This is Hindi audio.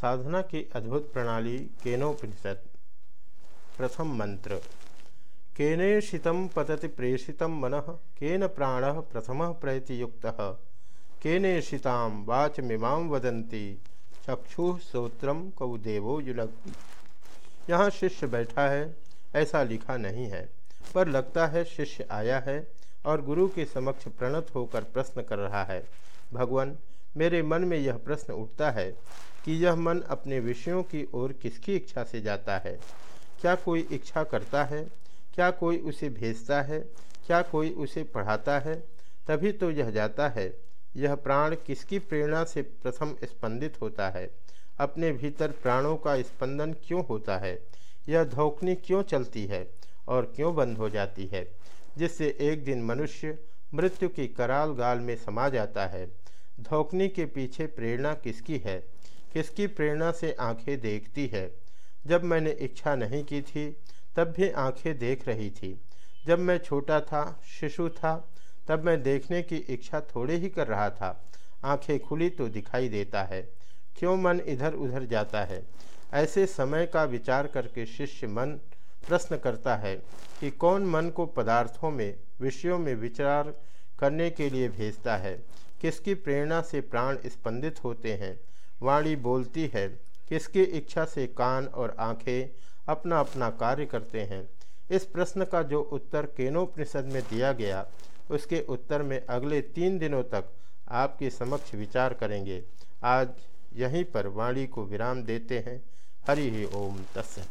साधना की अद्भुत प्रणाली केनोपनिषद। प्रथम मंत्र। केनेषित पतति प्रेषित मन, केन प्राण प्रथम प्रयतियुक्त। केनेषिता वाचमीमा वदंती चक्षु श्रोत्र कौ देवो युलग यहाँ शिष्य बैठा है, ऐसा लिखा नहीं है, पर लगता है शिष्य आया है और गुरु के समक्ष प्रणत होकर प्रश्न कर रहा है, भगवान मेरे मन में यह प्रश्न उठता है कि यह मन अपने विषयों की ओर किसकी इच्छा से जाता है? क्या कोई इच्छा करता है? क्या कोई उसे भेजता है? क्या कोई उसे पढ़ाता है? तभी तो यह जाता है, यह प्राण किसकी प्रेरणा से प्रथम स्पंदित होता है? अपने भीतर प्राणों का स्पंदन क्यों होता है? यह धोखनी क्यों चलती है और क्यों बंद हो जाती है, जिससे एक दिन मनुष्य मृत्यु की कराल गाल में समा जाता है? धोखनी के पीछे प्रेरणा किसकी है? किसकी प्रेरणा से आँखें देखती है? जब मैंने इच्छा नहीं की थी, तब भी आँखें देख रही थी। जब मैं छोटा था, शिशु था, तब मैं देखने की इच्छा थोड़े ही कर रहा था। आँखें खुली तो दिखाई देता है। क्यों मन इधर उधर जाता है? ऐसे समय का विचार करके शिष्य मन प्रश्न करता है कि कौन मन को पदार्थों में, विषयों में विचार करने के लिए भेजता है। किसकी प्रेरणा से प्राण स्पंदित होते हैं? वाणी बोलती है, किसकी इच्छा से कान और आँखें अपना अपना कार्य करते हैं? इस प्रश्न का जो उत्तर केनोपनिषद में दिया गया, उसके उत्तर में अगले तीन दिनों तक आपके समक्ष विचार करेंगे। आज यहीं पर वाणी को विराम देते हैं। हरि ओम तत्सत।